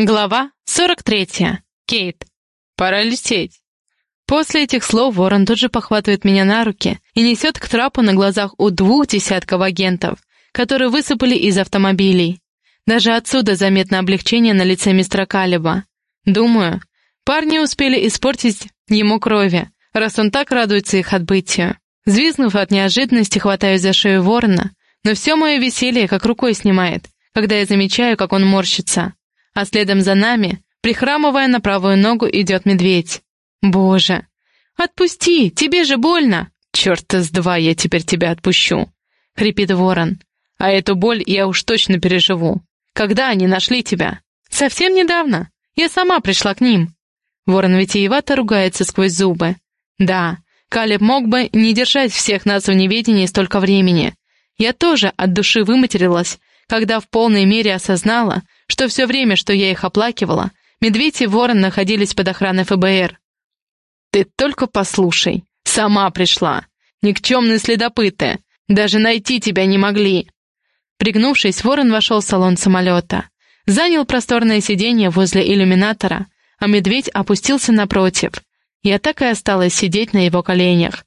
Глава 43. Кейт. Пора лететь. После этих слов Ворон тут же похватывает меня на руки и несет к трапу на глазах у двух десятков агентов, которые высыпали из автомобилей. Даже отсюда заметно облегчение на лице мистера Калиба. Думаю, парни успели испортить ему крови, раз он так радуется их отбытию. Звизнув от неожиданности, хватаюсь за шею ворона, но все мое веселье как рукой снимает, когда я замечаю, как он морщится а следом за нами, прихрамывая на правую ногу, идет медведь. Боже! Отпусти, тебе же больно! Черт с два, я теперь тебя отпущу, хрипит ворон. А эту боль я уж точно переживу. Когда они нашли тебя? Совсем недавно. Я сама пришла к ним. Ворон витиевато ругается сквозь зубы. Да, Калеб мог бы не держать всех нас в неведении столько времени. Я тоже от души выматерилась, когда в полной мере осознала, что все время, что я их оплакивала, медведь и ворон находились под охраной ФБР. «Ты только послушай, сама пришла. Никчемные следопыты, даже найти тебя не могли». Пригнувшись, ворон вошел в салон самолета, занял просторное сиденье возле иллюминатора, а медведь опустился напротив. Я так и осталась сидеть на его коленях.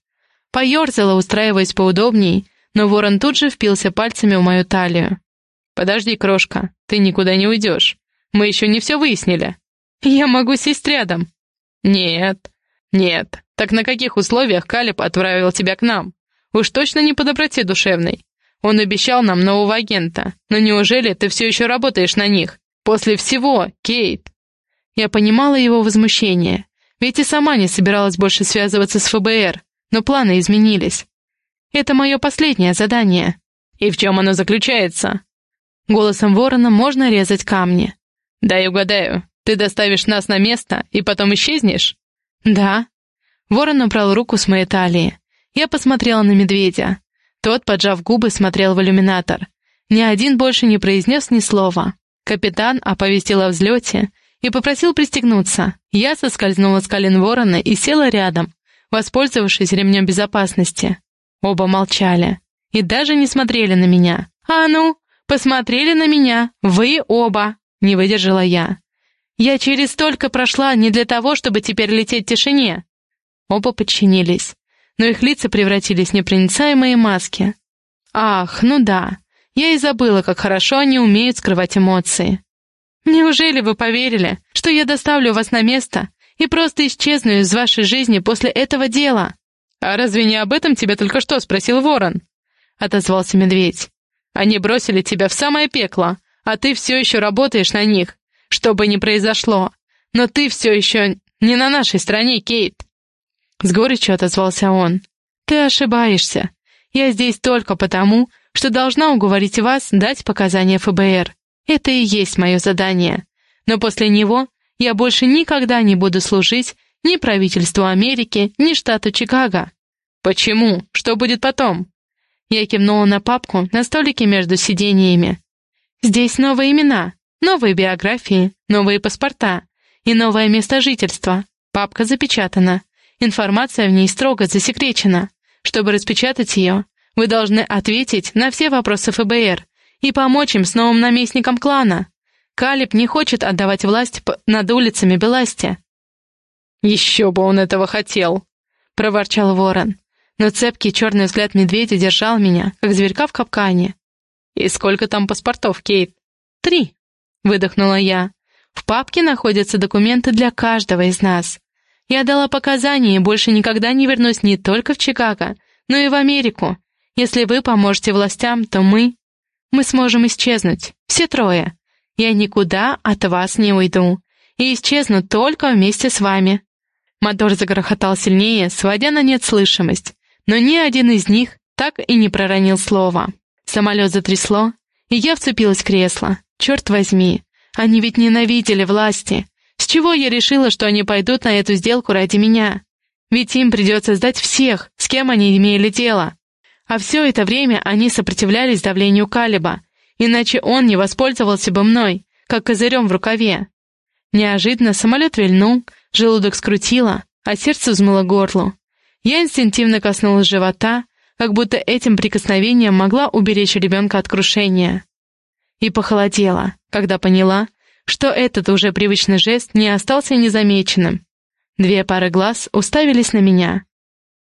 Поерзала, устраиваясь поудобней, но ворон тут же впился пальцами в мою талию. «Подожди, крошка, ты никуда не уйдешь. Мы еще не все выяснили. Я могу сесть рядом». «Нет, нет. Так на каких условиях Калиб отправил тебя к нам? Уж точно не по доброте душевной. Он обещал нам нового агента. Но неужели ты все еще работаешь на них? После всего, Кейт?» Я понимала его возмущение, ведь и сама не собиралась больше связываться с ФБР, но планы изменились. Это мое последнее задание. И в чем оно заключается? Голосом ворона можно резать камни. «Дай угадаю, ты доставишь нас на место и потом исчезнешь?» «Да». Ворон убрал руку с моей талии. Я посмотрела на медведя. Тот, поджав губы, смотрел в иллюминатор. Ни один больше не произнес ни слова. Капитан оповестил о взлете и попросил пристегнуться. Я соскользнула с колен ворона и села рядом, воспользовавшись ремнем безопасности. Оба молчали и даже не смотрели на меня. «А ну, посмотрели на меня, вы оба!» — не выдержала я. «Я через столько прошла не для того, чтобы теперь лететь в тишине!» Оба подчинились, но их лица превратились в непроницаемые маски. «Ах, ну да, я и забыла, как хорошо они умеют скрывать эмоции. Неужели вы поверили, что я доставлю вас на место и просто исчезну из вашей жизни после этого дела?» «А разве не об этом тебя только что спросил Ворон?» — отозвался медведь. Они бросили тебя в самое пекло, а ты все еще работаешь на них, что бы ни произошло. Но ты все еще не на нашей стороне, Кейт!» С горечью отозвался он. «Ты ошибаешься. Я здесь только потому, что должна уговорить вас дать показания ФБР. Это и есть мое задание. Но после него я больше никогда не буду служить ни правительству Америки, ни штату Чикаго. Почему? Что будет потом? Я кивнула на папку на столике между сидениями. «Здесь новые имена, новые биографии, новые паспорта и новое место жительства. Папка запечатана. Информация в ней строго засекречена. Чтобы распечатать ее, вы должны ответить на все вопросы ФБР и помочь им с новым наместником клана. Калиб не хочет отдавать власть над улицами Беласти». «Еще бы он этого хотел!» — проворчал Ворон но цепкий черный взгляд медведя держал меня, как зверька в капкане. «И сколько там паспортов, Кейт?» «Три», — выдохнула я. «В папке находятся документы для каждого из нас. Я дала показания и больше никогда не вернусь не только в Чикаго, но и в Америку. Если вы поможете властям, то мы... Мы сможем исчезнуть, все трое. Я никуда от вас не уйду и исчезну только вместе с вами». Мотор загрохотал сильнее, сводя на нет слышимость но ни один из них так и не проронил слова. Самолет затрясло, и я вцепилась в кресло. Черт возьми, они ведь ненавидели власти. С чего я решила, что они пойдут на эту сделку ради меня? Ведь им придется сдать всех, с кем они имели дело. А все это время они сопротивлялись давлению Калиба, иначе он не воспользовался бы мной, как козырем в рукаве. Неожиданно самолет вильнул, желудок скрутило, а сердце взмыло горлу. Я инстинктивно коснулась живота, как будто этим прикосновением могла уберечь ребенка от крушения. И похолодела, когда поняла, что этот уже привычный жест не остался незамеченным. Две пары глаз уставились на меня.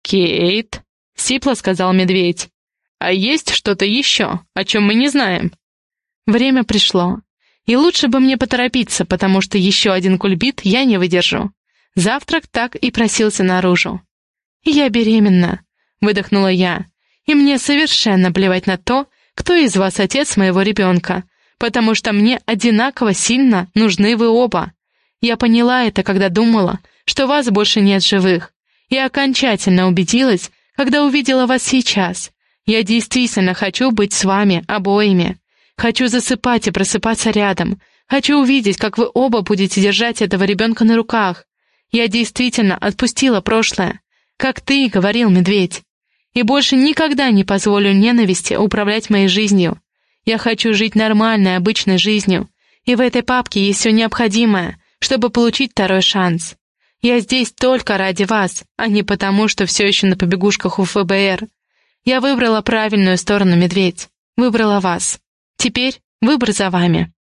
«Кейт», — сипло сказал медведь, — «а есть что-то еще, о чем мы не знаем?» Время пришло. И лучше бы мне поторопиться, потому что еще один кульбит я не выдержу. Завтрак так и просился наружу. «Я беременна», — выдохнула я. «И мне совершенно плевать на то, кто из вас отец моего ребенка, потому что мне одинаково сильно нужны вы оба. Я поняла это, когда думала, что вас больше нет живых, и окончательно убедилась, когда увидела вас сейчас. Я действительно хочу быть с вами обоими. Хочу засыпать и просыпаться рядом. Хочу увидеть, как вы оба будете держать этого ребенка на руках. Я действительно отпустила прошлое, как ты и говорил, медведь. И больше никогда не позволю ненависти управлять моей жизнью. Я хочу жить нормальной, обычной жизнью. И в этой папке есть все необходимое, чтобы получить второй шанс. Я здесь только ради вас, а не потому, что все еще на побегушках у ФБР. Я выбрала правильную сторону, медведь. Выбрала вас. Теперь выбор за вами.